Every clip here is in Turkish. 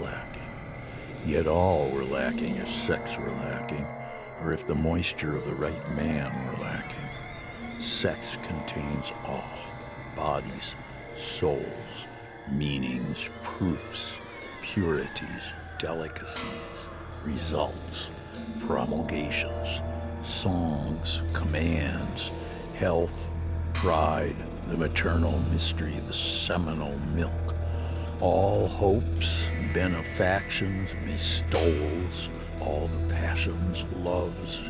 Lacking. Yet all we're lacking if sex were lacking, or if the moisture of the right man were lacking. Sex contains all bodies, souls, meanings, proofs, purities, delicacies, results, promulgations, songs, commands, health, pride, the maternal mystery, the seminal milk, all hopes, benefactions, bestowals, all the passions, loves,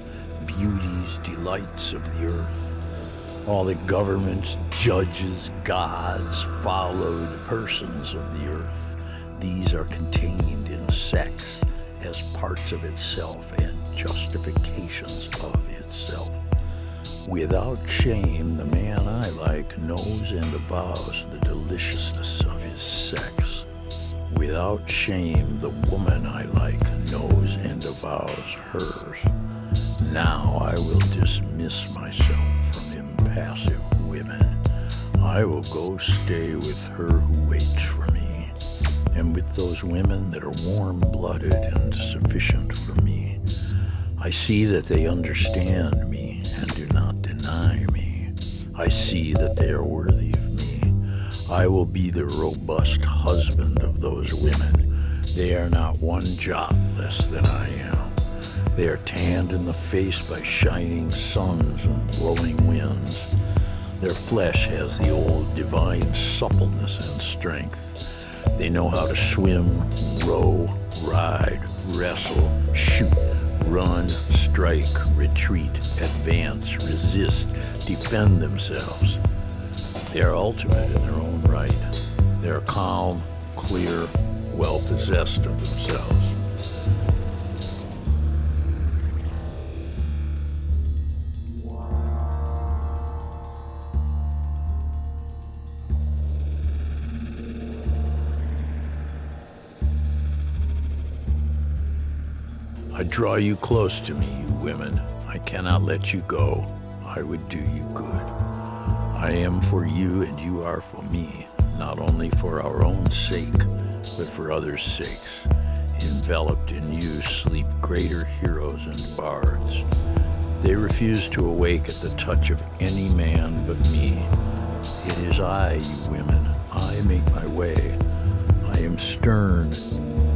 beauties, delights of the earth, all the governments, judges, gods, followed persons of the earth. These are contained in sex as parts of itself and justifications of itself. Without shame, the man I like knows and avows the deliciousness of his sex. Without shame, the woman I like knows and avows hers. Now I will dismiss myself from impassive women. I will go stay with her who waits for me, and with those women that are warm blooded and sufficient for me. I see that they understand me and do not deny me. I see that they are worthy. I will be the robust husband of those women. They are not one jot less than I am. They are tanned in the face by shining suns and blowing winds. Their flesh has the old divine suppleness and strength. They know how to swim, row, ride, wrestle, shoot, run, strike, retreat, advance, resist, defend themselves. They are ultimate in their own right. They are calm, clear, well possessed of themselves. I draw you close to me, you women. I cannot let you go. I would do you good. I am for you and you are for me, not only for our own sake, but for others' sakes. Enveloped in you sleep greater heroes and bards. They refuse to awake at the touch of any man but me. It is I, you women. I make my way. I am stern,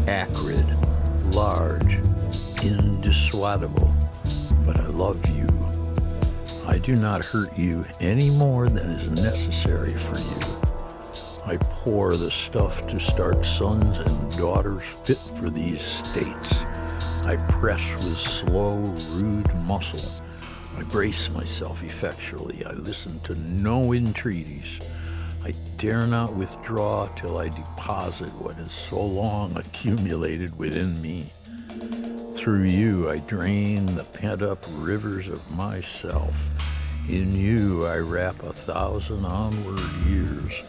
acrid, large, indissuadable, but I love you. I do not hurt you any more than is necessary for you. I pour the stuff to start sons and daughters fit for these states. I press with slow, rude muscle. I brace myself effectually. I listen to no entreaties. I dare not withdraw till I deposit what has so long accumulated within me. Through you I drain the pent up rivers of myself. In you I wrap a thousand onward years.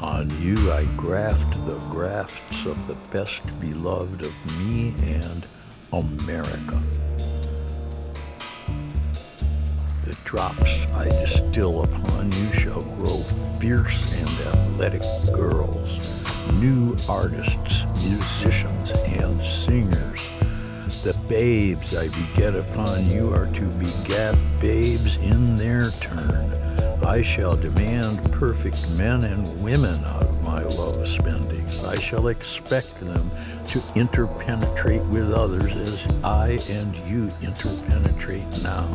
On you I graft the grafts of the best beloved of me and America. The drops I distill upon you shall grow fierce and athletic girls, new artists, musicians, and singers. The babes I beget upon you are to beget babes in their turn. I shall demand perfect men and women out of my love spending. I shall expect them to interpenetrate with others as I and you interpenetrate now.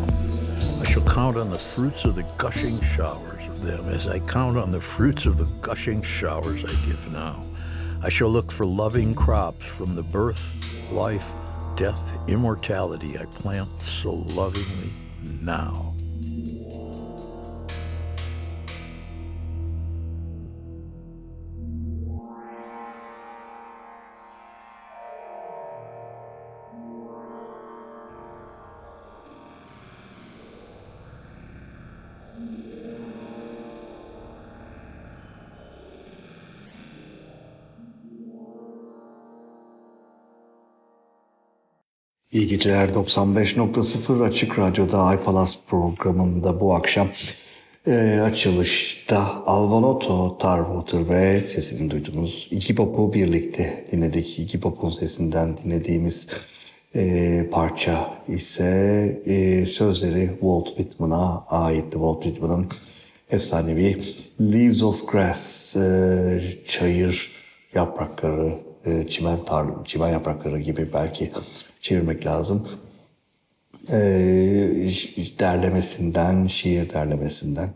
I shall count on the fruits of the gushing showers of them as I count on the fruits of the gushing showers I give now. I shall look for loving crops from the birth, life, death immortality I plant so lovingly now. İyi geceler 95.0 Açık Radyo'da iPalas programında bu akşam e, açılışta Alvanoto, Tarwater ve sesini duyduğunuz Iggy Pop'u birlikte dinledik. Iggy Pop'un sesinden dinlediğimiz e, parça ise e, sözleri Walt Whitman'a aitti. Walt Whitman'ın efsanevi Leaves of Grass, e, çayır yaprakları, e, çimen tar çimen yaprakları gibi belki çevirmek lazım. E, derlemesinden, şiir derlemesinden,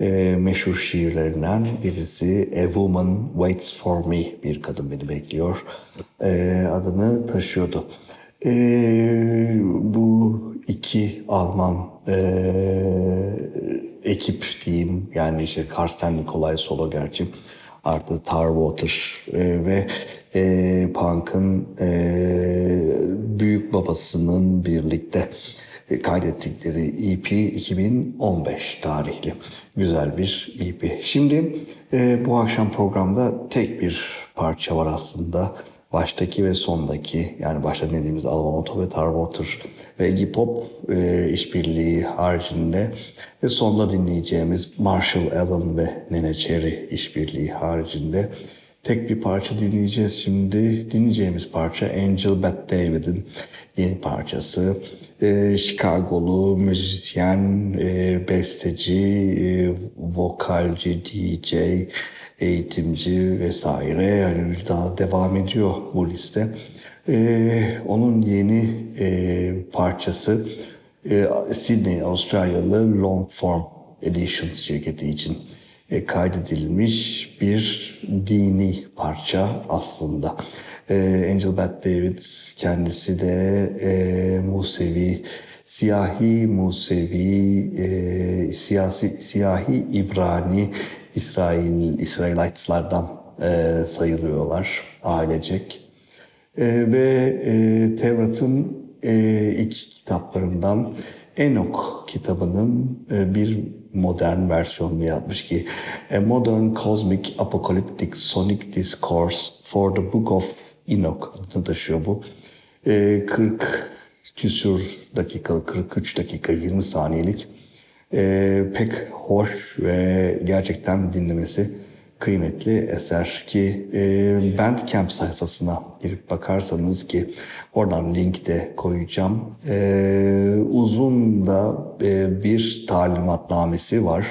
e, meşhur şiirlerinden birisi A Woman Waits For Me, bir kadın beni bekliyor adını taşıyordu. Bu iki Alman ekip diyeyim yani işte Karsten Nikolay solo gerçi artı Tarwater ve e, Punk'ın e, büyük babasının birlikte e, kaydettikleri EP 2015 tarihli güzel bir EP. Şimdi e, bu akşam programda tek bir parça var aslında. Baştaki ve sondaki yani başta dinlediğimiz Alvanoto ve Tarwater ve Iggy Pop e, işbirliği haricinde ve sonda dinleyeceğimiz Marshall Allen ve Nene Cherry işbirliği haricinde tek bir parça dinleyeceğiz şimdi. Dinleyeceğimiz parça Angel Bat David'in yeni parçası. E, Chicago'lu müzisyen, e, besteci, e, vokalci, DJ, eğitimci vesaire yani daha devam ediyor bu liste. Ee, onun yeni e, parçası e, Sydney Avustralyalı Long Form Editions şirketi için e, kaydedilmiş bir dini parça aslında. E, Angel Bat David kendisi de e, Musevi, siyahi Musevi, e, siyasi, siyahi İbrani, İsrail, İsrailitlerden e, sayılıyorlar ailecek. E, ve e, Tevrat'ın e, ilk kitaplarından Enok kitabının e, bir modern versiyonunu yapmış ki A Modern Cosmic Apocalyptic Sonic Discourse for the Book of Enoch adını taşıyor bu. E, 40 küsur dakika, 43 dakika 20 saniyelik e, pek hoş ve gerçekten dinlemesi kıymetli eser ki e, Bandcamp sayfasına girip bakarsanız ki oradan link de koyacağım. E, uzun da e, bir talimatnamesi var.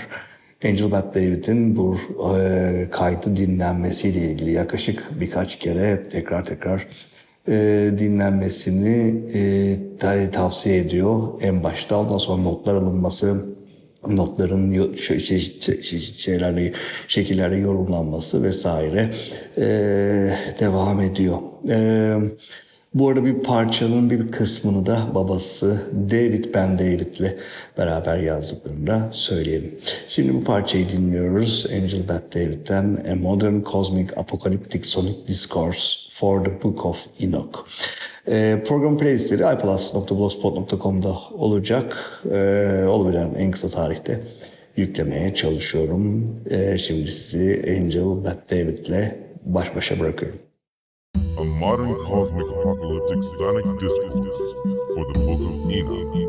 Angel Bat David'in bu e, kaydı dinlenmesiyle ilgili yaklaşık birkaç kere tekrar tekrar e, dinlenmesini e, tavsiye ediyor en başta. Ondan sonra notlar alınması, notların şey, şey, şeylerle şekillerle yorumlanması vesaire e, devam ediyor. E, bu arada bir parçanın bir kısmını da babası David Ben David'le beraber yazdıklarını da söyleyelim. Şimdi bu parçayı dinliyoruz. Angel Bat David'den A Modern Cosmic Apocalyptic Sonic Discourse for the Book of Enoch. E, program playlistleri iPlus.blogspot.com'da olacak. E, olabilen en kısa tarihte yüklemeye çalışıyorum. E, şimdi sizi Angel Bat David'le baş başa bırakıyorum. A modern cosmic apocalyptic sonic discourse for the Book of Enoch.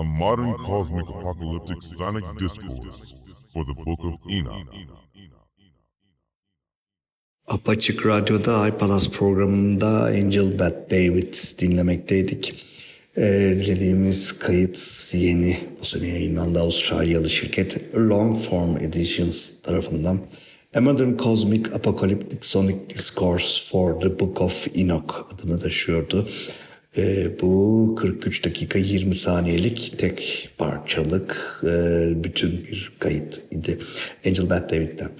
a modern cosmic apocalyptic sonic discourse for the Book of Enoch. Apaçık Radyo'da iPalas programında Angel Bat David dinlemekteydik. Ee, dilediğimiz kayıt yeni bu sene yayınlandı Avustralyalı şirket Longform Editions tarafından. A Modern Cosmic Apocalyptic Sonic Discourse for the Book of Enoch adını taşıyordu. Ee, bu 43 dakika 20 saniyelik tek parçalık e, bütün bir kayıt idi. Angel Bat David'den.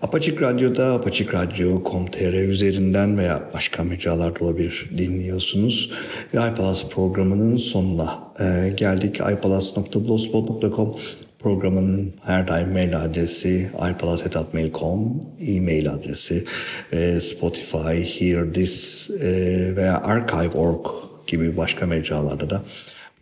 Apaçık Radyo'da Apaçık Radyo.com.tr üzerinden veya başka mecralarda olabilir dinliyorsunuz. Ve iPalas programının sonuna e, geldik. iPalas.blogspot.com programın her daim mail adresi iPalas.mail.com e-mail adresi e, Spotify, Hear This e, veya Archive.org gibi başka mecralarda da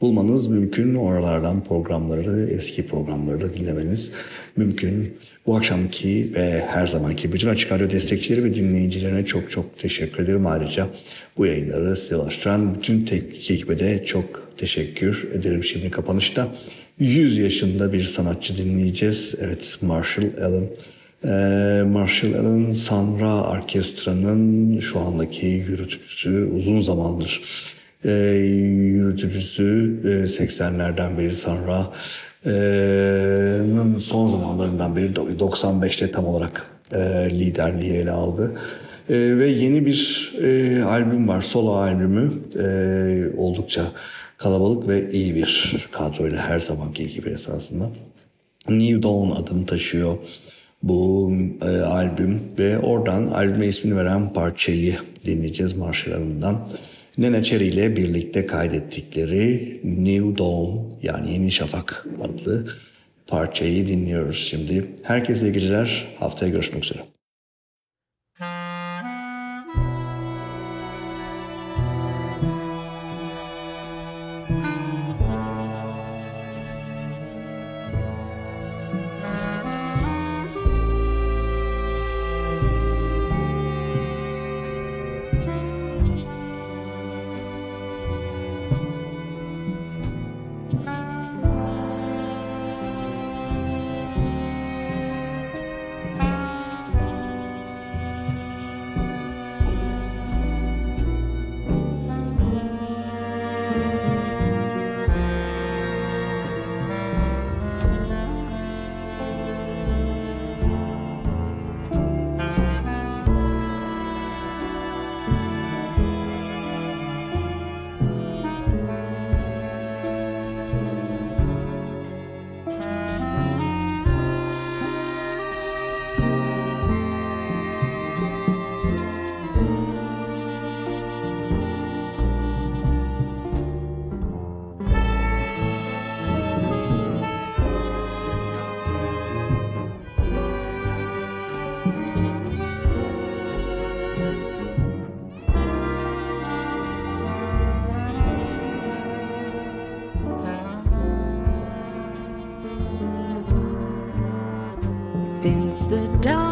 bulmanız mümkün. Oralardan programları, eski programları da dinlemeniz mümkün. Bu akşamki ve her zamanki bütün Açık Radyo destekçileri ve dinleyicilerine çok çok teşekkür ederim. Ayrıca bu yayınları size ulaştıran bütün teknik ekibe de çok teşekkür ederim. Şimdi kapanışta 100 yaşında bir sanatçı dinleyeceğiz. Evet Marshall Allen. Ee, Marshall Allen Sanra Orkestra'nın şu andaki yürütücüsü uzun zamandır e, yürütücüsü e, 80'lerden beri sonra e, son zamanlarından beri 95'te tam olarak e, liderliği ele aldı. E, ve yeni bir e, albüm var, solo albümü. E, oldukça kalabalık ve iyi bir kadroyla her zamanki gibi esasında. New Dawn adını taşıyor bu e, albüm ve oradan albüme ismini veren parçayı dinleyeceğiz Marshall Allen'dan. Nene Cherry ile birlikte kaydettikleri New Dawn yani Yeni Şafak adlı parçayı dinliyoruz şimdi. Herkese iyi geceler. Haftaya görüşmek üzere. down.